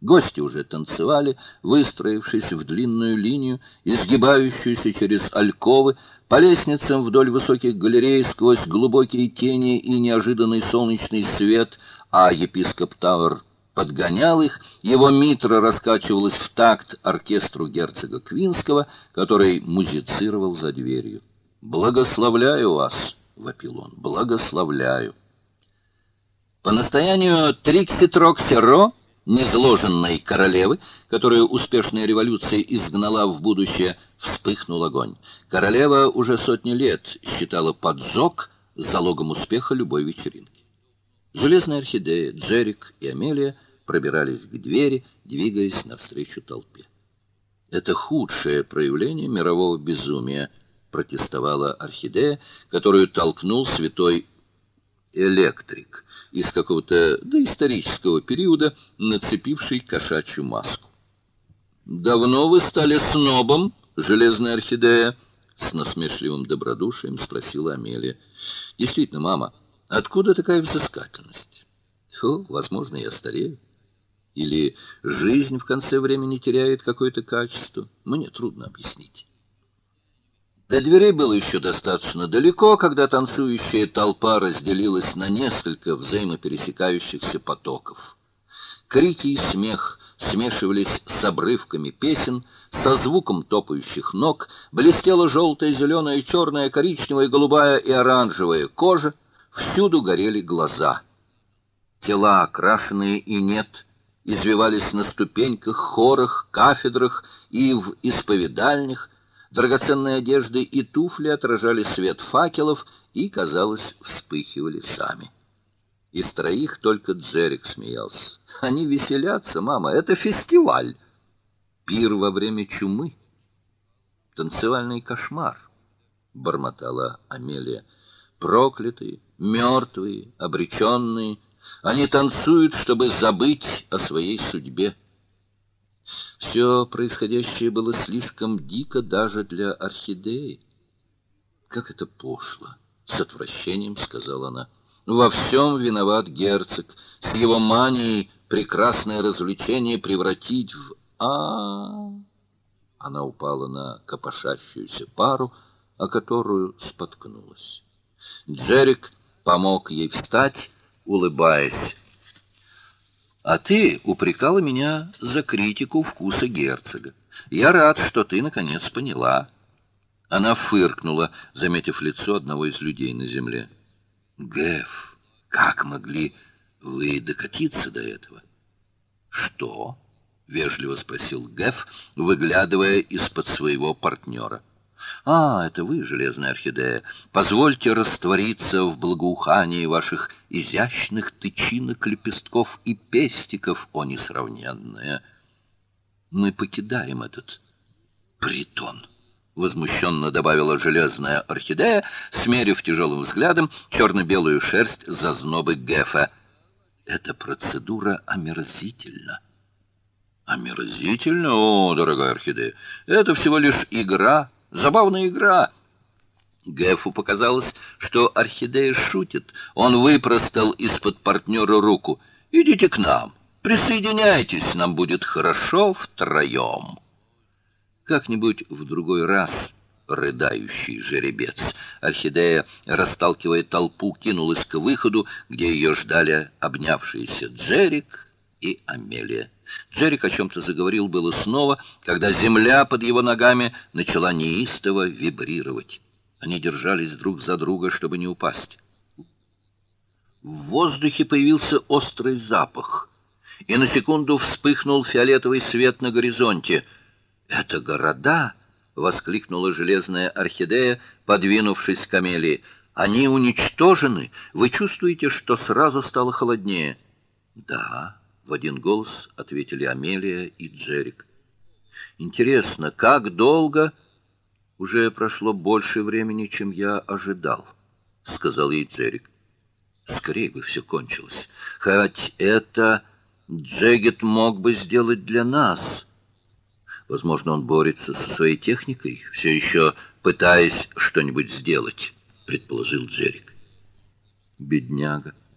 Гости уже танцевали, выстроившись в длинную линию, изгибающуюся через альковы, по лестницам вдоль высоких галерей сквозь глубокие тени и неожиданный солнечный свет, а епископ Тауэр подгонял их, его митра раскачивалась в такт оркестру герцога Квинского, который музицировал за дверью. «Благословляю вас!» — вопил он. «Благословляю!» По настоянию Трикси Троксеро незложенной королевы, которую успешная революция изгнала в будущее, вспыхнул огонь. Королева уже сотни лет считала поджог залогом успеха любой вечеринки. Железная орхидея, Джерик и Амелия пробирались к двери, двигаясь навстречу толпе. Это худшее проявление мирового безумия, протестовала орхидея, которую толкнул святой электрик из какого-то доисторического периода, нацепивший кошачью маску. Давно вы стали снобом, железная орхидея? с насмешливым добродушием спросила Амелия. Действительно, мама, откуда такая взыскательность? Фу, возможно, я старею. Или жизнь в конце времени теряет какое-то качество? Мне трудно объяснить. До дверей было еще достаточно далеко, когда танцующая толпа разделилась на несколько взаимопересекающихся потоков. Крики и смех смешивались с обрывками песен, со звуком топающих ног, блестела желтая, зеленая, черная, коричневая, голубая и оранжевая кожа, всюду горели глаза. Тела, окрашенные и нет, извивались на ступеньках, хорах, кафедрах и в исповедальнях, Драгоценные одежды и туфли отражали свет факелов и, казалось, вспыхивали сами. Из троих только Джерик смеялся. Они веселятся, мама, это фестиваль. Пир во время чумы. Танцевальный кошмар, бормотала Амелия. Проклятые, мертвые, обреченные, они танцуют, чтобы забыть о своей судьбе. Все происходящее было слишком дико даже для орхидеи. Как это пошло, с отвращением сказала она. Во всем виноват герцог, с его манией прекрасное развлечение превратить в а. Она упала на копошащуюся пару, о которую споткнулась. Джерик помог ей встать, улыбаясь. А ты упрекала меня за критику вкуса герцога. Я рад, что ты наконец поняла. Она фыркнула, заметив лицо одного из людей на земле. Гэф, как могли вы докатиться до этого? Что? вежливо спросил Гэф, выглядывая из-под своего партнера. А, это вы, железная орхидея. Позвольте раствориться в благоухании ваших изящных тычинок, лепестков и пестиков, о несравненная. Мы покидаем этот притон. Возмущенно добавила железная орхидея, смерив тяжелым взглядом черно-белую шерсть зазнобы Гефа. Эта процедура омерзительна. Омерзительно, о, дорогая орхидея. Это всего лишь игра Забавная игра. Гэфу показалось, что орхидея шутит. Он выпростал из-под партнера руку. Идите к нам. Присоединяйтесь, нам будет хорошо втроем. Как-нибудь в другой раз рыдающий жеребец. Орхидея, расталкивая толпу, кинулась к выходу, где ее ждали обнявшиеся Джерик и Амелия. Джерик о чем то заговорил было снова, когда земля под его ногами начала неистово вибрировать. Они держались друг за друга, чтобы не упасть. В воздухе появился острый запах, и на секунду вспыхнул фиолетовый свет на горизонте. "Это города!" воскликнула железная орхидея, подвинувшись к Амелии. "Они уничтожены. Вы чувствуете, что сразу стало холоднее?" "Да", в один голос ответили Амелия и Джерик. Интересно, как долго уже прошло больше времени, чем я ожидал, сказал ей Джерик. Скорее бы все кончилось. Хоть это Джегет мог бы сделать для нас. Возможно, он борется со своей техникой, все еще пытаясь что-нибудь сделать, предположил Джерик. Бедняга